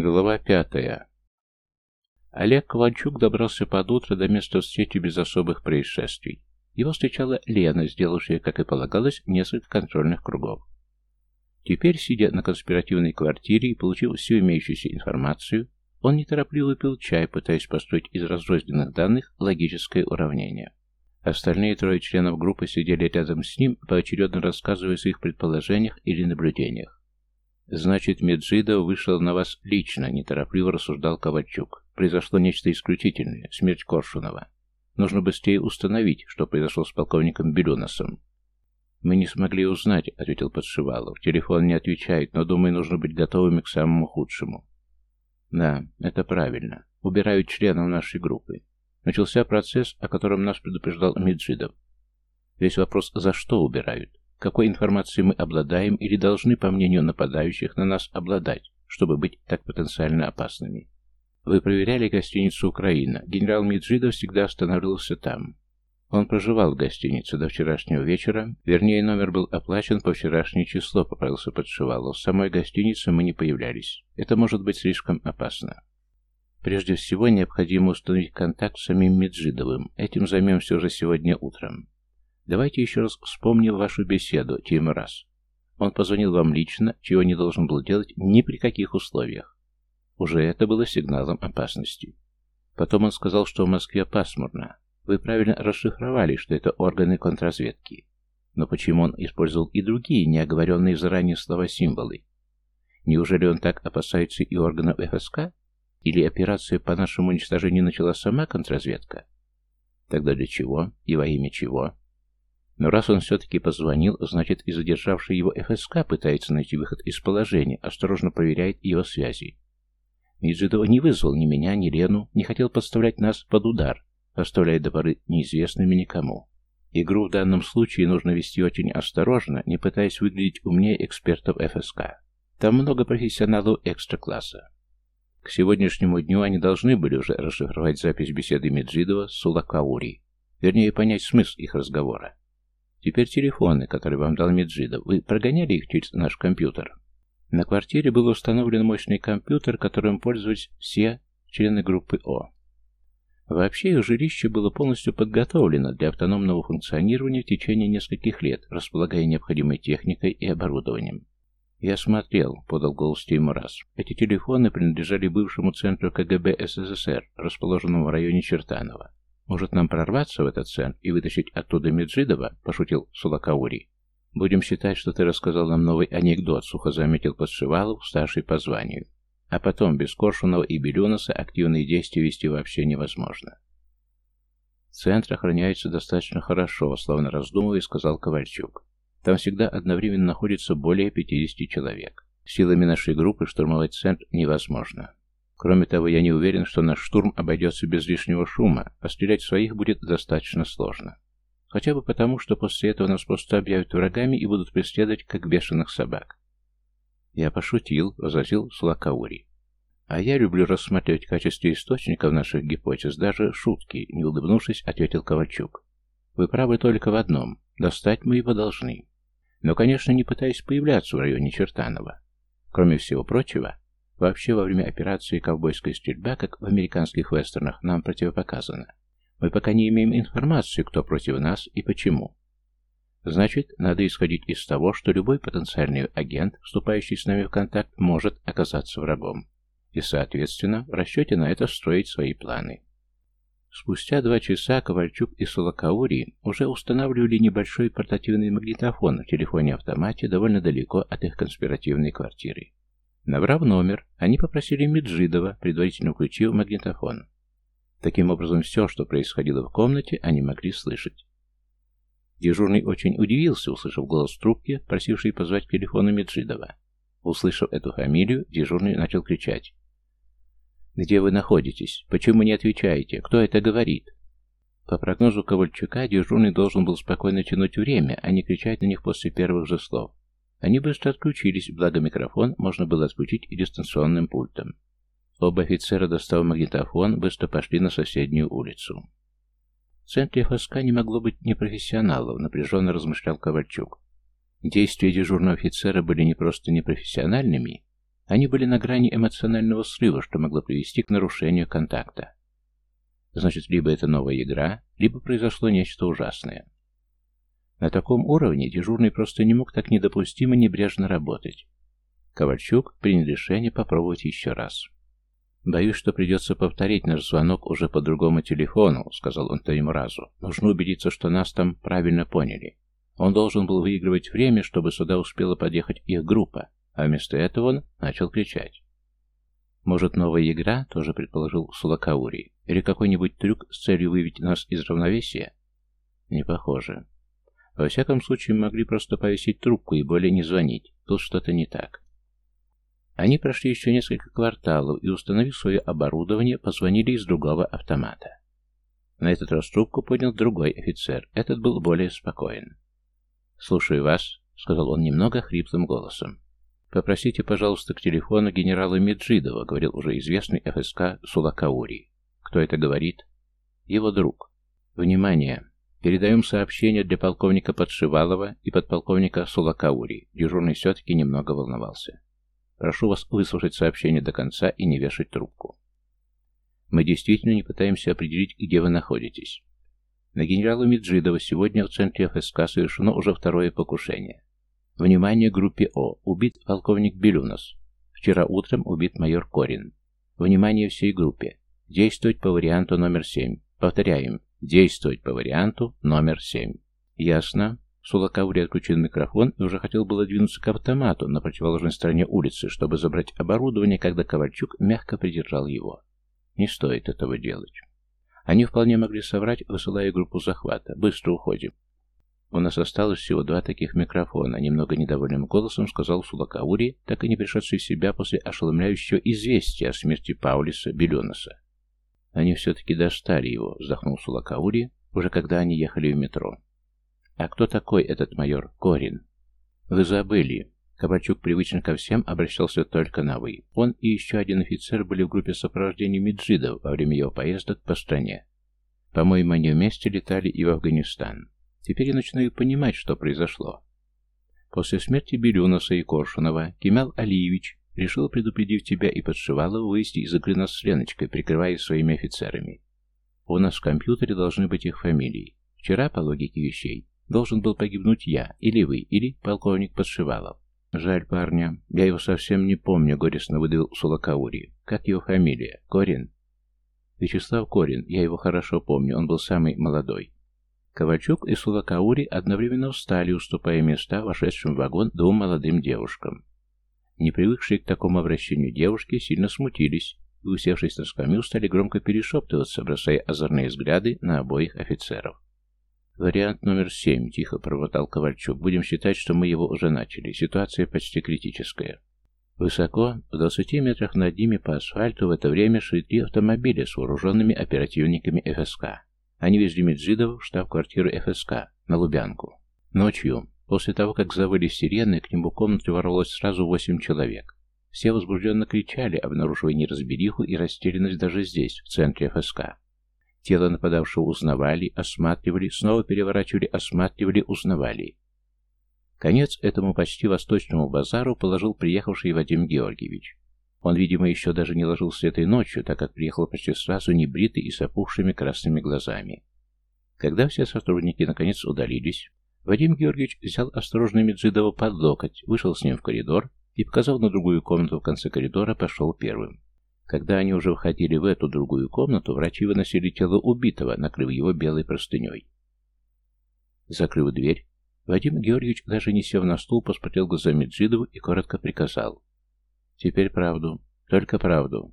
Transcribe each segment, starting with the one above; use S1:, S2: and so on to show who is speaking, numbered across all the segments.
S1: Глава пятая. Олег Ковальчук добрался под утро до места встречи без особых происшествий. Его встречала Лена, сделавшая, как и полагалось, несколько контрольных кругов. Теперь, сидя на конспиративной квартире и получив всю имеющуюся информацию, он неторопливо пил чай, пытаясь построить из разрозненных данных логическое уравнение. Остальные трое членов группы сидели рядом с ним, поочередно рассказывая о своих предположениях или наблюдениях. Значит, Меджида вышла на вас лично, неторопливо рассуждал Ковальчук. Произошло нечто исключительное, смерть Коршунова. Нужно быстрее установить, что произошло с полковником Белюносом. «Мы не смогли узнать», — ответил Подшивалов. «Телефон не отвечает, но, думаю, нужно быть готовыми к самому худшему». «Да, это правильно. Убирают членов нашей группы. Начался процесс, о котором нас предупреждал Меджидов. Весь вопрос, за что убирают? Какой информацией мы обладаем или должны, по мнению нападающих, на нас обладать, чтобы быть так потенциально опасными? Вы проверяли гостиницу «Украина». Генерал Меджидов всегда останавливался там. Он проживал в гостинице до вчерашнего вечера, вернее, номер был оплачен по вчерашнее число, поправился подшивало. В самой гостинице мы не появлялись. Это может быть слишком опасно. Прежде всего, необходимо установить контакт с самим Меджидовым. Этим займемся уже сегодня утром. Давайте еще раз вспомним вашу беседу, Тим раз. Он позвонил вам лично, чего не должен был делать ни при каких условиях. Уже это было сигналом опасности. Потом он сказал, что в Москве пасмурно. Вы правильно расшифровали, что это органы контрразведки. Но почему он использовал и другие неоговоренные заранее слова-символы? Неужели он так опасается и органов ФСК? Или операция по нашему уничтожению начала сама контрразведка? Тогда для чего и во имя чего? Но раз он все-таки позвонил, значит и задержавший его ФСК пытается найти выход из положения, осторожно проверяет его связи. Миджидова не вызвал ни меня, ни Лену, не хотел подставлять нас под удар, оставляя до поры неизвестными никому. Игру в данном случае нужно вести очень осторожно, не пытаясь выглядеть умнее экспертов ФСК. Там много профессионалов экстра-класса. К сегодняшнему дню они должны были уже расшифровать запись беседы Меджидова с Улакаури, вернее понять смысл их разговора. Теперь телефоны, которые вам дал Меджидов, вы прогоняли их через наш компьютер. На квартире был установлен мощный компьютер, которым пользовались все члены группы О. Вообще, их жилище было полностью подготовлено для автономного функционирования в течение нескольких лет, располагая необходимой техникой и оборудованием. «Я смотрел», — подал голос Теймурас. «Эти телефоны принадлежали бывшему центру КГБ СССР, расположенному в районе Чертанова. Может, нам прорваться в этот сен и вытащить оттуда Меджидова?» – пошутил Сулакаури. «Будем считать, что ты рассказал нам новый анекдот», – сухо заметил Подшивалов, старший по званию. «А потом без Коршунова и Белюнаса активные действия вести вообще невозможно». «Центр охраняется достаточно хорошо», – словно раздумывая, сказал Ковальчук. «Там всегда одновременно находится более 50 человек. Силами нашей группы штурмовать центр невозможно. Кроме того, я не уверен, что наш штурм обойдется без лишнего шума, а стрелять своих будет достаточно сложно. Хотя бы потому, что после этого нас просто объявят врагами и будут преследовать, как бешеных собак. Я пошутил, возразил Слакаури. А я люблю рассматривать в качестве источников наших гипотез даже шутки, не улыбнувшись, ответил Ковальчук. Вы правы только в одном. Достать мы его должны. Но, конечно, не пытаясь появляться в районе Чертанова. Кроме всего прочего, Вообще, во время операции «Ковбойская стрельба», как в американских вестернах, нам противопоказано. Мы пока не имеем информации, кто против нас и почему. Значит, надо исходить из того, что любой потенциальный агент, вступающий с нами в контакт, может оказаться врагом. И, соответственно, в расчете на это строить свои планы. Спустя два часа Ковальчук и Сулакаури уже устанавливали небольшой портативный магнитофон в телефоне-автомате довольно далеко от их конспиративной квартиры. Набрав номер, они попросили Меджидова предварительно включил магнитофон. Таким образом, все, что происходило в комнате, они могли слышать. Дежурный очень удивился, услышав голос трубки, трубке, просивший позвать к телефону Меджидова. Услышав эту фамилию, дежурный начал кричать. «Где вы находитесь? Почему не отвечаете? Кто это говорит?» По прогнозу Ковальчука, дежурный должен был спокойно тянуть время, а не кричать на них после первых же слов. Они быстро отключились, благо микрофон можно было отключить и дистанционным пультом. Оба офицера, достав магнитофон, быстро пошли на соседнюю улицу. В центре ФСК не могло быть непрофессионалов, напряженно размышлял Ковальчук. Действия дежурного офицера были не просто непрофессиональными, они были на грани эмоционального срыва, что могло привести к нарушению контакта. Значит, либо это новая игра, либо произошло нечто ужасное. На таком уровне дежурный просто не мог так недопустимо небрежно работать. Ковальчук принял решение попробовать еще раз. «Боюсь, что придется повторить наш звонок уже по другому телефону», — сказал он Таимразу. «Нужно убедиться, что нас там правильно поняли. Он должен был выигрывать время, чтобы сюда успела подъехать их группа, а вместо этого он начал кричать. Может, новая игра, тоже предположил Сулакаури, или какой-нибудь трюк с целью вывести нас из равновесия? Не похоже. Во всяком случае, могли просто повесить трубку и более не звонить. Тут что-то не так. Они прошли еще несколько кварталов и, установив свое оборудование, позвонили из другого автомата. На этот раз трубку поднял другой офицер. Этот был более спокоен. «Слушаю вас», — сказал он немного хриплым голосом. «Попросите, пожалуйста, к телефону генерала Меджидова», — говорил уже известный ФСК Сулакаури. «Кто это говорит?» «Его друг». «Внимание! Передаем сообщение для полковника Подшивалова и подполковника Сулакаури. Дежурный все-таки немного волновался. Прошу вас выслушать сообщение до конца и не вешать трубку. Мы действительно не пытаемся определить, где вы находитесь. На генерала Меджидова сегодня в центре ФСК совершено уже второе покушение. Внимание группе О. Убит полковник Белюнос. Вчера утром убит майор Корин. Внимание всей группе. Действовать по варианту номер 7. Повторяем. Действовать по варианту номер 7. Ясно? Сулакаури отключил микрофон и уже хотел было двинуться к автомату на противоположной стороне улицы, чтобы забрать оборудование, когда Ковальчук мягко придержал его. Не стоит этого делать. Они вполне могли соврать, высылая группу захвата. Быстро уходим. У нас осталось всего два таких микрофона, немного недовольным голосом сказал Сулакаури, так и не пришедший в себя после ошеломляющего известия о смерти Паулиса Беленоса. Они все-таки достали его, вздохнул Сулакаури, уже когда они ехали в метро. «А кто такой этот майор Корин?» «Вы забыли». Кабачук привычно ко всем обращался только на «вы». Он и еще один офицер были в группе сопровождения меджидов во время его поездок по стране. По-моему, они вместе летали и в Афганистан. Теперь я начинаю понимать, что произошло. После смерти Белюнаса и Коршунова Кемал Алиевич Решил предупредив тебя и подшивалова выйти из игры нас с Леночкой, прикрываясь своими офицерами. У нас в компьютере должны быть их фамилии. Вчера, по логике вещей, должен был погибнуть я, или вы, или полковник Подшивалов. Жаль парня, я его совсем не помню, горестно выдавил Сулакаури. Как его фамилия? Корин? Вячеслав Корин, я его хорошо помню, он был самый молодой. Ковальчук и Сулакаури одновременно встали, уступая места вошедшим в вагон двум молодым девушкам. Непривыкшие к такому обращению девушки сильно смутились, и, усевшись на скамью, стали громко перешептываться, бросая озорные взгляды на обоих офицеров. «Вариант номер семь», — тихо промотал Ковальчук. «Будем считать, что мы его уже начали. Ситуация почти критическая». Высоко, в 20 метрах над ними по асфальту, в это время шли три автомобиля с вооруженными оперативниками ФСК. Они везли Меджидова в штаб-квартиру ФСК, на Лубянку. Ночью После того, как завыли сирены, к нему в комнату ворвалось сразу восемь человек. Все возбужденно кричали, обнаруживая неразбериху и растерянность даже здесь, в центре ФСК. Тело нападавшего узнавали, осматривали, снова переворачивали, осматривали, узнавали. Конец этому почти восточному базару положил приехавший Вадим Георгиевич. Он, видимо, еще даже не ложился этой ночью, так как приехал почти сразу небритый и с опухшими красными глазами. Когда все сотрудники наконец удалились, Вадим Георгиевич взял осторожно Меджидова под локоть, вышел с ним в коридор и, показав на другую комнату в конце коридора, пошел первым. Когда они уже входили в эту другую комнату, врачи выносили тело убитого, накрыв его белой простыней. Закрыв дверь, Вадим Георгиевич, даже не сев на стул, посмотрел глаза Меджидову и коротко приказал. «Теперь правду. Только правду.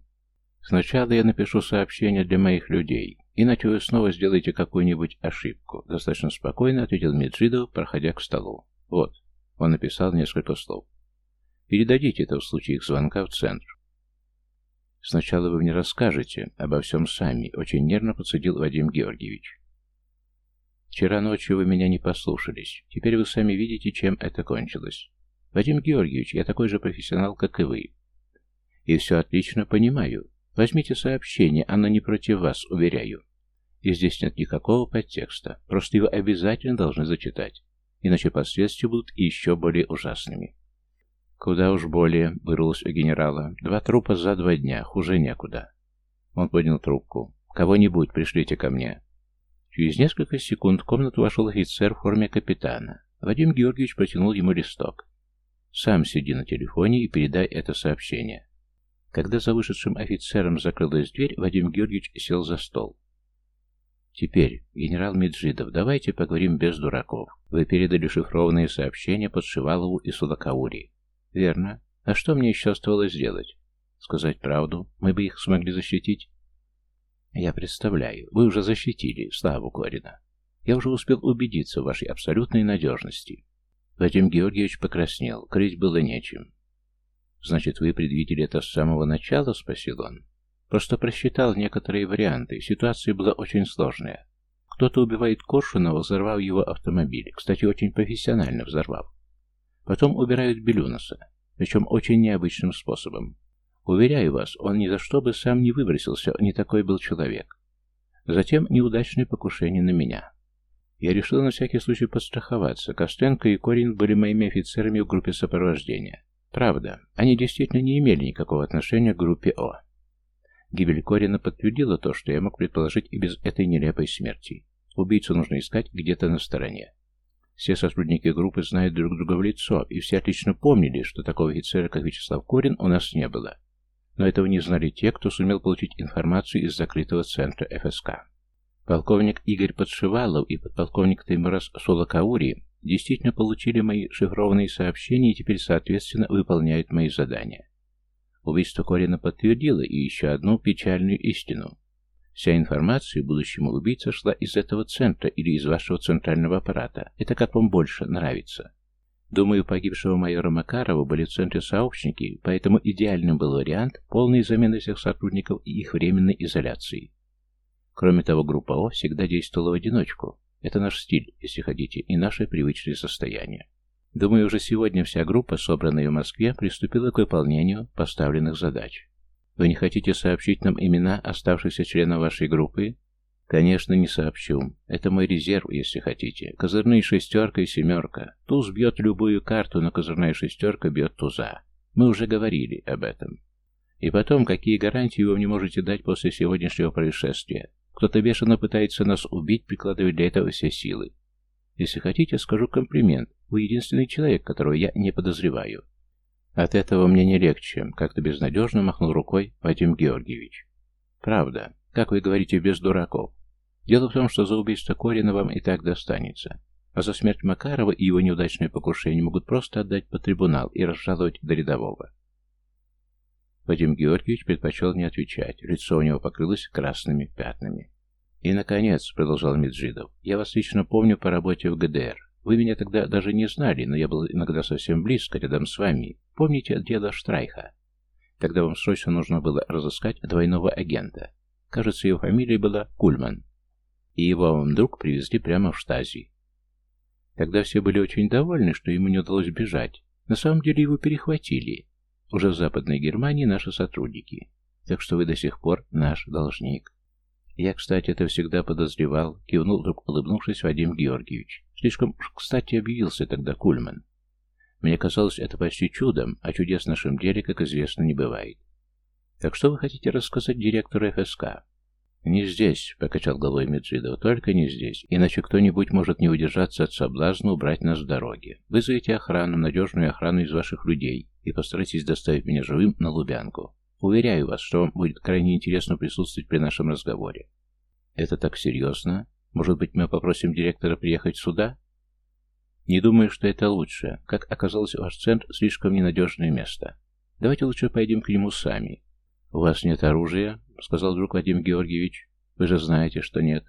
S1: Сначала я напишу сообщение для моих людей. Иначе вы снова сделаете какую-нибудь ошибку. Достаточно спокойно ответил Меджидов, проходя к столу. Вот. Он написал несколько слов. Передадите это в случае их звонка в центр. Сначала вы мне расскажете обо всем сами, очень нервно подсудил Вадим Георгиевич. Вчера ночью вы меня не послушались. Теперь вы сами видите, чем это кончилось. Вадим Георгиевич, я такой же профессионал, как и вы. И все отлично понимаю. Возьмите сообщение, оно не против вас, уверяю. И здесь нет никакого подтекста, просто его обязательно должны зачитать, иначе последствия будут еще более ужасными. Куда уж более, вырвалось у генерала. Два трупа за два дня, хуже некуда. Он поднял трубку. Кого-нибудь пришлите ко мне. Через несколько секунд в комнату вошел офицер в форме капитана. Вадим Георгиевич протянул ему листок. «Сам сиди на телефоне и передай это сообщение». Когда за завышедшим офицером закрылась дверь, Вадим Георгиевич сел за стол. «Теперь, генерал Меджидов, давайте поговорим без дураков. Вы передали шифрованные сообщения Подшивалову и Судакаури. «Верно. А что мне еще оставалось сделать?» «Сказать правду. Мы бы их смогли защитить». «Я представляю. Вы уже защитили. Слава Горина. Я уже успел убедиться в вашей абсолютной надежности». Вадим Георгиевич покраснел. Крыть было нечем. Значит, вы предвидели это с самого начала?» — спросил он. «Просто просчитал некоторые варианты. Ситуация была очень сложная. Кто-то убивает Коршунова, взорвав его автомобиль. Кстати, очень профессионально взорвав. Потом убирают Белюнаса, причем очень необычным способом. Уверяю вас, он ни за что бы сам не выбросился, не такой был человек. Затем неудачное покушение на меня. Я решил на всякий случай подстраховаться. Костенко и Корень были моими офицерами в группе сопровождения. Правда, они действительно не имели никакого отношения к группе О. Гибель Корина подтвердила то, что я мог предположить и без этой нелепой смерти. Убийцу нужно искать где-то на стороне. Все сотрудники группы знают друг друга в лицо, и все отлично помнили, что такого офицера, как Вячеслав Корин, у нас не было. Но этого не знали те, кто сумел получить информацию из закрытого центра ФСК. Полковник Игорь Подшивалов и подполковник Таймурас Солокаури действительно получили мои шифрованные сообщения и теперь, соответственно, выполняют мои задания. Убийство Корина подтвердило и еще одну печальную истину. Вся информация будущему убийце шла из этого центра или из вашего центрального аппарата. Это как вам больше нравится. Думаю, погибшего майора Макарова были в центре сообщники, поэтому идеальным был вариант полной замены всех сотрудников и их временной изоляции. Кроме того, группа О всегда действовала в одиночку, это наш стиль, если хотите, и наше привычное состояние. Думаю, уже сегодня вся группа, собранная в Москве, приступила к выполнению поставленных задач. Вы не хотите сообщить нам имена оставшихся членов вашей группы? Конечно, не сообщу. Это мой резерв, если хотите. Козырные шестерка и семерка. Туз бьет любую карту, но козырная шестерка бьет туза. Мы уже говорили об этом. И потом, какие гарантии вы мне можете дать после сегодняшнего происшествия? Кто-то бешено пытается нас убить, прикладывая для этого все силы. Если хотите, скажу комплимент. Вы единственный человек, которого я не подозреваю. От этого мне не легче, как-то безнадежно махнул рукой Вадим Георгиевич. Правда, как вы говорите, без дураков. Дело в том, что за убийство Корина вам и так достанется. А за смерть Макарова и его неудачное покушение могут просто отдать по трибунал и разжаловать до рядового. Вадим Георгиевич предпочел не отвечать. Лицо у него покрылось красными пятнами. «И, наконец», — продолжал Меджидов, — «я вас лично помню по работе в ГДР. Вы меня тогда даже не знали, но я был иногда совсем близко, рядом с вами. Помните деда Штрайха? Тогда вам срочно нужно было разыскать двойного агента. Кажется, его фамилия была Кульман. И его вам друг привезли прямо в штази. Тогда все были очень довольны, что ему не удалось бежать. На самом деле его перехватили уже в Западной Германии наши сотрудники. Так что вы до сих пор наш должник. Я, кстати, это всегда подозревал, кивнул, вдруг улыбнувшись Вадим Георгиевич. Слишком уж, кстати, объявился тогда Кульман. Мне казалось это почти чудом, а чудес в нашем деле, как известно, не бывает. Так что вы хотите рассказать директору ФСК? «Не здесь», — покачал головой Меджидов, — «только не здесь, иначе кто-нибудь может не удержаться от соблазна убрать нас с дороги. Вызовите охрану, надежную охрану из ваших людей, и постарайтесь доставить меня живым на Лубянку. Уверяю вас, что вам будет крайне интересно присутствовать при нашем разговоре. Это так серьезно? Может быть, мы попросим директора приехать сюда? Не думаю, что это лучше. Как оказалось, ваш центр слишком ненадежное место. Давайте лучше пойдем к нему сами. У вас нет оружия, сказал друг Вадим Георгиевич. Вы же знаете, что нет.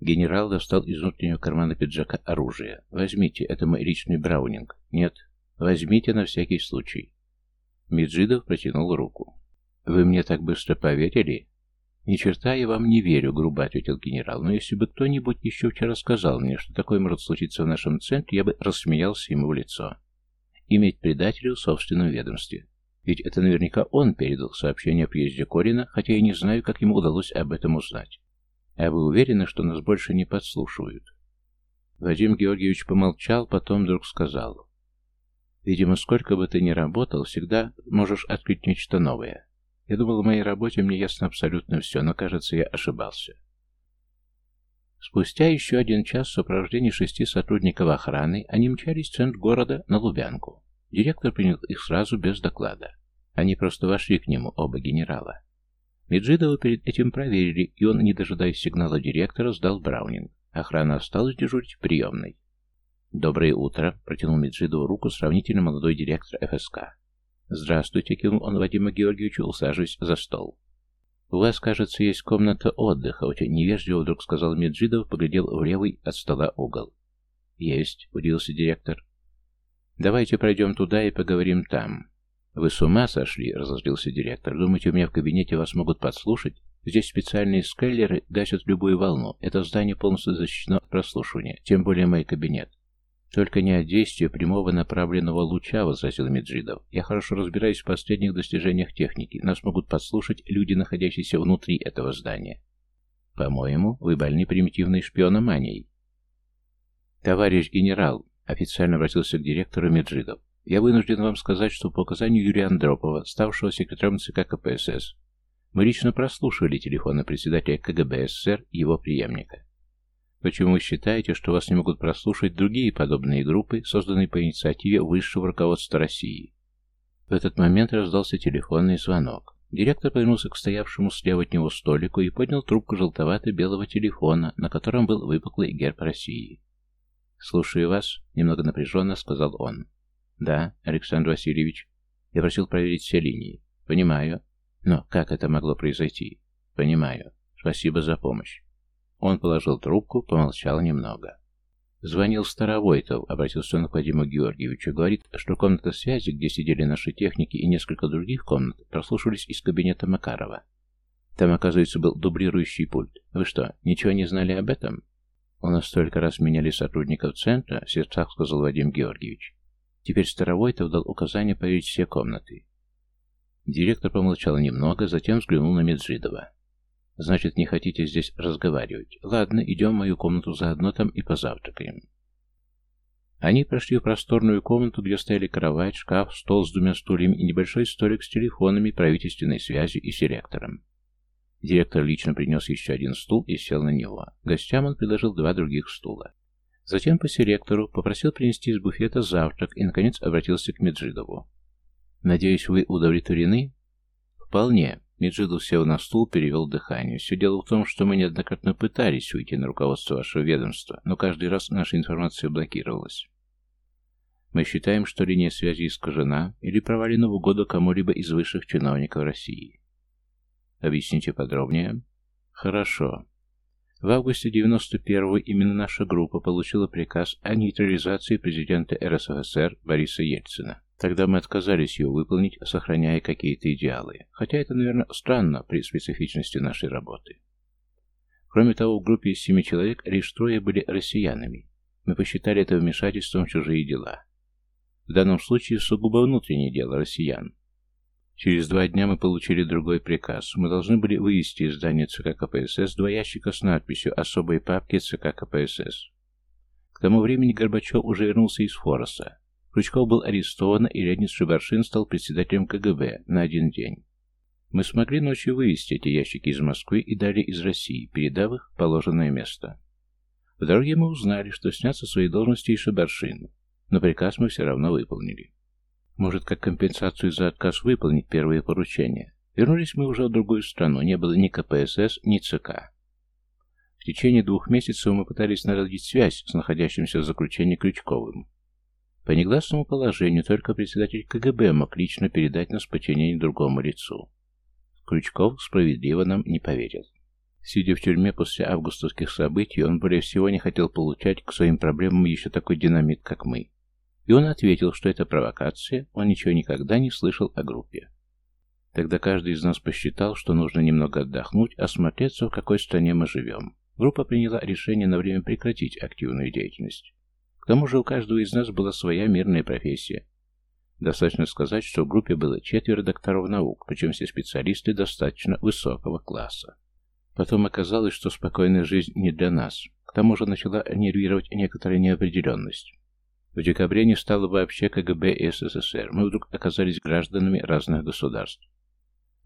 S1: Генерал достал из внутреннего кармана пиджака оружие. Возьмите, это мой личный браунинг. Нет, Возьмите на всякий случай. Меджидов протянул руку. Вы мне так быстро поверили? Ни черта я вам не верю, грубо ответил генерал, но если бы кто-нибудь еще вчера сказал мне, что такое может случиться в нашем центре, я бы рассмеялся ему в лицо. Иметь предателя в собственном ведомстве. Ведь это наверняка он передал сообщение о приезде Корина, хотя я не знаю, как ему удалось об этом узнать. А вы уверены, что нас больше не подслушивают? Вадим Георгиевич помолчал, потом вдруг сказал. Видимо, сколько бы ты ни работал, всегда можешь открыть нечто новое. Я думал, в моей работе мне ясно абсолютно все, но, кажется, я ошибался. Спустя еще один час в сопровождении шести сотрудников охраны они мчались в центр города на Лубянку. Директор принял их сразу без доклада. Они просто вошли к нему, оба генерала. Меджидова перед этим проверили, и он, не дожидаясь сигнала директора, сдал Браунинг. Охрана осталась дежурить в приемной. «Доброе утро», — протянул Меджидову руку сравнительно молодой директор ФСК. «Здравствуйте», — кивнул он Вадима Георгиевичу, усаживаясь за стол. «У вас, кажется, есть комната отдыха», — очень невежливо вдруг сказал Меджидов, поглядел в левый от стола угол. «Есть», — удивился директор. «Давайте пройдем туда и поговорим там». «Вы с ума сошли?» — разозлился директор. «Думаете, у меня в кабинете вас могут подслушать? Здесь специальные скеллеры гасят любую волну. Это здание полностью защищено от прослушивания, тем более мой кабинет. Только не от действия прямого направленного луча, возразил Меджидов. Я хорошо разбираюсь в последних достижениях техники. Нас могут подслушать люди, находящиеся внутри этого здания. По-моему, вы больны примитивной шпиономанией. Товарищ генерал, официально обратился к директору Меджидов. Я вынужден вам сказать, что по указанию Юрия Андропова, ставшего секретарем ЦК КПСС, мы лично прослушивали телефоны председателя КГБ СССР и его преемника. Почему вы считаете, что вас не могут прослушать другие подобные группы, созданные по инициативе высшего руководства России? В этот момент раздался телефонный звонок. Директор повернулся к стоявшему слева от него столику и поднял трубку желтовато-белого телефона, на котором был выпуклый герб России. «Слушаю вас», — немного напряженно сказал он. «Да, Александр Васильевич. Я просил проверить все линии. Понимаю. Но как это могло произойти? Понимаю. Спасибо за помощь. Он положил трубку, помолчал немного. Звонил Старовойтов, обратился он к Вадиму Георгиевичу, говорит, что комната связи, где сидели наши техники и несколько других комнат, прослушивались из кабинета Макарова. Там, оказывается, был дублирующий пульт. Вы что, ничего не знали об этом? У нас столько раз меняли сотрудников центра, в сердцах сказал Вадим Георгиевич. Теперь Старовойтов дал указание проверить все комнаты. Директор помолчал немного, затем взглянул на Меджидова. Значит, не хотите здесь разговаривать. Ладно, идем в мою комнату заодно там и позавтракаем. Они прошли в просторную комнату, где стояли кровать, шкаф, стол с двумя стульями и небольшой столик с телефонами, правительственной связью и с директором. Директор лично принес еще один стул и сел на него. Гостям он предложил два других стула. Затем по селектору попросил принести из буфета завтрак и, наконец, обратился к Меджидову. «Надеюсь, вы удовлетворены?» «Вполне двигался в на стул, перевел дыхание. Все дело в том, что мы неоднократно пытались уйти на руководство вашего ведомства, но каждый раз наша информация блокировалась. Мы считаем, что линия связи искажена или провалена Нового года кому-либо из высших чиновников России. Объясните подробнее. Хорошо. В августе 91-го именно наша группа получила приказ о нейтрализации президента РСФСР Бориса Ельцина. Тогда мы отказались ее выполнить, сохраняя какие-то идеалы, хотя это, наверное, странно при специфичности нашей работы. Кроме того, в группе из семи человек лишь трое были россиянами. Мы посчитали это вмешательством в чужие дела. В данном случае сугубо внутреннее дело россиян. Через два дня мы получили другой приказ. Мы должны были вывести из здания ЦК КПСС два ящика с надписью «Особые папки ЦК КПСС». К тому времени Горбачев уже вернулся из Фороса. Крючков был арестован, и Леонид Шубаршин стал председателем КГБ на один день. Мы смогли ночью вывести эти ящики из Москвы и дали из России, передав их положенное место. В дороге мы узнали, что снят со своей должности и Шубаршин, но приказ мы все равно выполнили. Может, как компенсацию за отказ выполнить первые поручения. Вернулись мы уже в другую страну, не было ни КПСС, ни ЦК. В течение двух месяцев мы пытались наладить связь с находящимся в заключении Крючковым, по негласному положению только председатель КГБ мог лично передать нас подчинение другому лицу. Крючков справедливо нам не поверил. Сидя в тюрьме после августовских событий, он более всего не хотел получать к своим проблемам еще такой динамит, как мы. И он ответил, что это провокация, он ничего никогда не слышал о группе. Тогда каждый из нас посчитал, что нужно немного отдохнуть, осмотреться, в какой стране мы живем. Группа приняла решение на время прекратить активную деятельность. К тому же у каждого из нас была своя мирная профессия. Достаточно сказать, что в группе было четверо докторов наук, причем все специалисты достаточно высокого класса. Потом оказалось, что спокойная жизнь не для нас. К тому же начала нервировать некоторая неопределенность. В декабре не стало вообще КГБ и СССР. Мы вдруг оказались гражданами разных государств.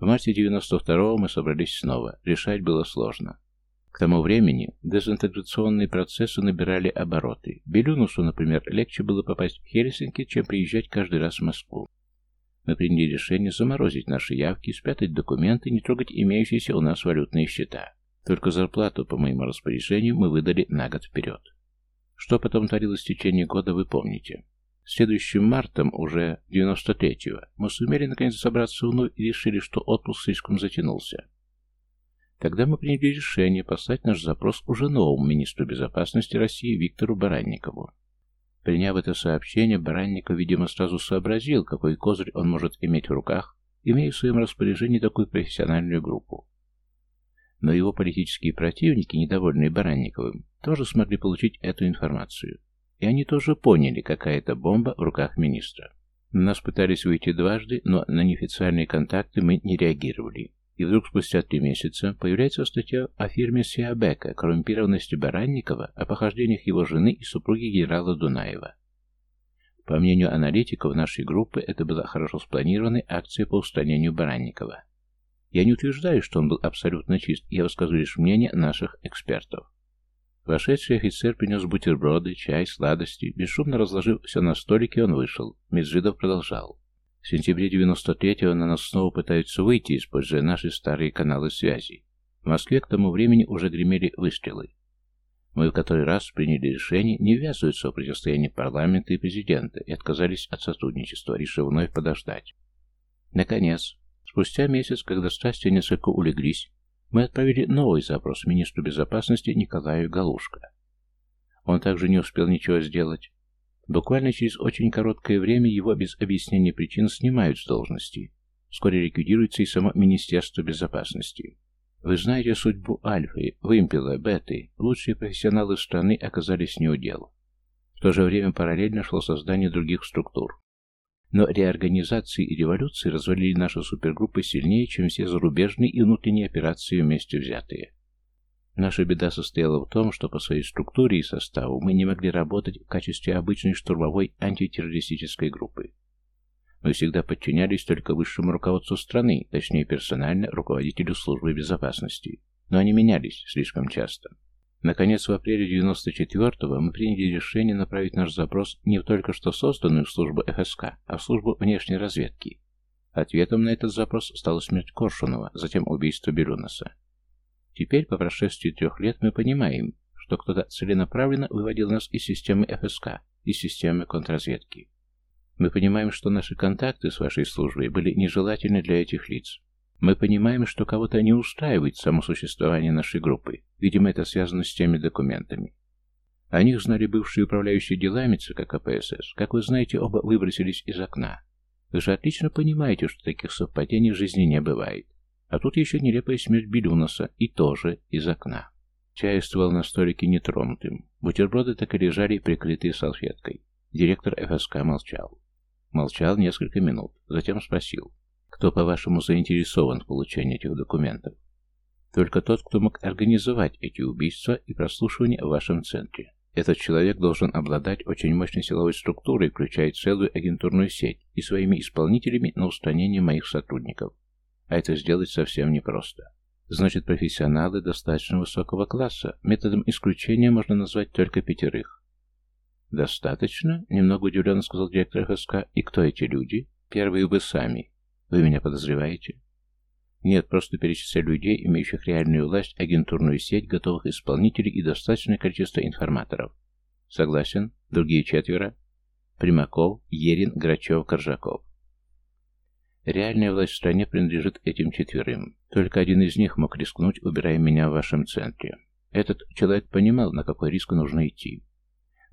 S1: В марте 92-го мы собрались снова. Решать было сложно. К тому времени дезинтеграционные процессы набирали обороты. Белюнусу, например, легче было попасть в Хельсинки, чем приезжать каждый раз в Москву. Мы приняли решение заморозить наши явки, спрятать документы, не трогать имеющиеся у нас валютные счета. Только зарплату, по моему распоряжению, мы выдали на год вперед. Что потом творилось в течение года, вы помните. Следующим мартом, уже 93-го, мы сумели наконец собраться вновь и решили, что отпуск слишком затянулся. Тогда мы приняли решение послать наш запрос уже новому министру безопасности России Виктору Баранникову. Приняв это сообщение, Баранников, видимо, сразу сообразил, какой козырь он может иметь в руках, имея в своем распоряжении такую профессиональную группу. Но его политические противники, недовольные Баранниковым, тоже смогли получить эту информацию. И они тоже поняли, какая это бомба в руках министра. На нас пытались выйти дважды, но на неофициальные контакты мы не реагировали. И вдруг спустя три месяца появляется статья о фирме Сиабека, коррумпированности Баранникова, о похождениях его жены и супруги генерала Дунаева. По мнению аналитиков нашей группы, это была хорошо спланированная акция по устранению Баранникова. Я не утверждаю, что он был абсолютно чист, я высказываю лишь мнение наших экспертов. Вошедший офицер принес бутерброды, чай, сладости. Бесшумно разложив все на столике, он вышел. Меджидов продолжал. Сентябре 93-го на нас снова пытаются выйти из-под же наши старые каналы связи. В Москве к тому времени уже гремели выстрелы. Мы в который раз приняли решение не ввязываться в противостояние парламента и президента и отказались от сотрудничества, решив вновь подождать. Наконец, спустя месяц, когда страсти несколько улеглись, мы отправили новый запрос министру безопасности Николаю Галушко. Он также не успел ничего сделать. Буквально через очень короткое время его без объяснения причин снимают с должности. Вскоре ликвидируется и само Министерство безопасности. Вы знаете судьбу Альфы, Вымпела, Беты. Лучшие профессионалы страны оказались неудел. В то же время параллельно шло создание других структур. Но реорганизации и революции развалили наши супергруппы сильнее, чем все зарубежные и внутренние операции вместе взятые. Наша беда состояла в том, что по своей структуре и составу мы не могли работать в качестве обычной штурмовой антитеррористической группы. Мы всегда подчинялись только высшему руководству страны, точнее персонально руководителю службы безопасности. Но они менялись слишком часто. Наконец, в апреле 1994-го мы приняли решение направить наш запрос не в только что созданную службу ФСК, а в службу внешней разведки. Ответом на этот запрос стала смерть Коршунова, затем убийство Берюнаса. Теперь, по прошествии трех лет, мы понимаем, что кто-то целенаправленно выводил нас из системы ФСК, из системы контрразведки. Мы понимаем, что наши контакты с вашей службой были нежелательны для этих лиц. Мы понимаем, что кого-то не устраивает само существование нашей группы. Видимо, это связано с теми документами. О них знали бывшие управляющие делами ЦК КПСС. Как вы знаете, оба выбросились из окна. Вы же отлично понимаете, что таких совпадений в жизни не бывает. А тут еще нелепая смерть Белюнаса, и тоже из окна. Чай стоял на столике нетронутым. Бутерброды так и лежали, прикрытые салфеткой. Директор ФСК молчал. Молчал несколько минут, затем спросил. «Кто, по-вашему, заинтересован в получении этих документов?» «Только тот, кто мог организовать эти убийства и прослушивание в вашем центре. Этот человек должен обладать очень мощной силовой структурой, включая целую агентурную сеть и своими исполнителями на устранение моих сотрудников а это сделать совсем непросто. Значит, профессионалы достаточно высокого класса. Методом исключения можно назвать только пятерых. «Достаточно?» — немного удивленно сказал директор ФСК. «И кто эти люди?» «Первые вы сами. Вы меня подозреваете?» «Нет, просто перечисляю людей, имеющих реальную власть, агентурную сеть, готовых исполнителей и достаточное количество информаторов». «Согласен. Другие четверо?» «Примаков, Ерин, Грачев, Коржаков». Реальная власть в стране принадлежит этим четверым. Только один из них мог рискнуть, убирая меня в вашем центре. Этот человек понимал, на какой риск нужно идти.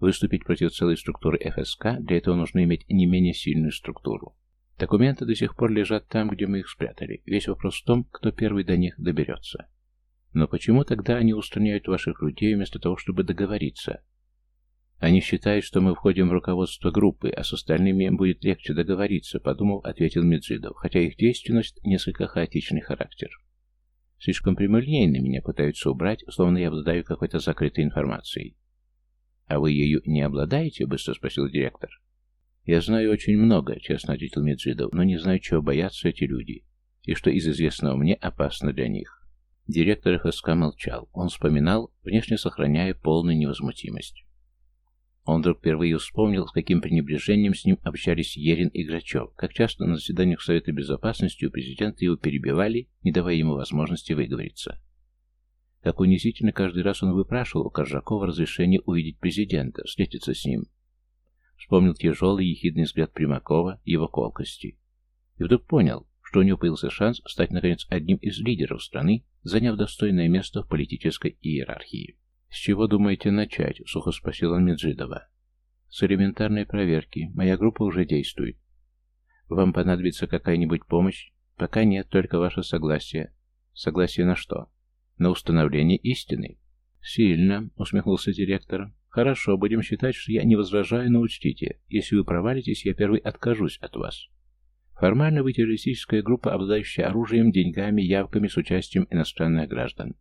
S1: Выступить против целой структуры ФСК, для этого нужно иметь не менее сильную структуру. Документы до сих пор лежат там, где мы их спрятали. Весь вопрос в том, кто первый до них доберется. Но почему тогда они устраняют ваших людей вместо того, чтобы договориться? Они считают, что мы входим в руководство группы, а с остальными им будет легче договориться, подумал, ответил Меджидов, хотя их действенность несколько хаотичный характер. Слишком прямолинейно меня пытаются убрать, словно я обладаю какой-то закрытой информацией. «А вы ею не обладаете?» — быстро спросил директор. «Я знаю очень много», — честно ответил Меджидов, «но не знаю, чего боятся эти люди, и что из известного мне опасно для них». Директор ФСК молчал. Он вспоминал, внешне сохраняя полную невозмутимость. Он вдруг впервые вспомнил, с каким пренебрежением с ним общались Ерин и Грачев, как часто на заседаниях Совета Безопасности у президента его перебивали, не давая ему возможности выговориться. Как унизительно каждый раз он выпрашивал у Коржакова разрешение увидеть президента, встретиться с ним. Вспомнил тяжелый ехидный взгляд Примакова, его колкости. И вдруг понял, что у него появился шанс стать, наконец, одним из лидеров страны, заняв достойное место в политической иерархии. С чего думаете начать? Сухо спросила Меджидова. С элементарной проверки. Моя группа уже действует. Вам понадобится какая-нибудь помощь? Пока нет, только ваше согласие. Согласие на что? На установление истины. Сильно, усмехнулся директор. Хорошо, будем считать, что я не возражаю, но учтите, если вы провалитесь, я первый откажусь от вас. Формально вы террористическая группа, обладающая оружием, деньгами, явками с участием иностранных граждан.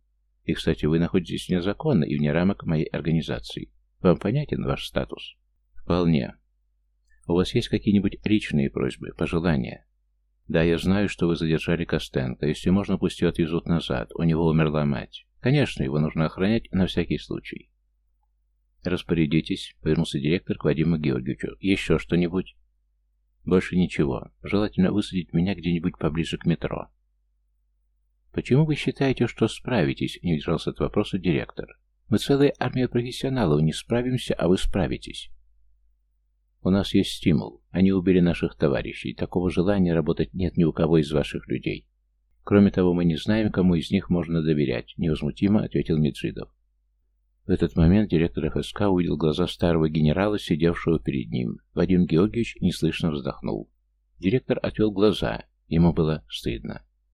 S1: И, кстати, вы находитесь незаконно и вне рамок моей организации. Вам понятен ваш статус? Вполне. У вас есть какие-нибудь личные просьбы, пожелания? Да, я знаю, что вы задержали Костенко. Если можно, пусть его отвезут назад. У него умерла мать. Конечно, его нужно охранять на всякий случай. Распорядитесь, повернулся директор к Вадиму Георгиевичу. Еще что-нибудь? Больше ничего. Желательно высадить меня где-нибудь поближе к метро. Почему вы считаете, что справитесь? Не удержался от вопроса директор. Мы целая армия профессионалов, не справимся, а вы справитесь. У нас есть стимул. Они убили наших товарищей. Такого желания работать нет ни у кого из ваших людей. Кроме того, мы не знаем, кому из них можно доверять, невозмутимо ответил Меджидов. В этот момент директор ФСК увидел глаза старого генерала, сидевшего перед ним. Вадим Георгиевич неслышно вздохнул. Директор отвел глаза. Ему было стыдно.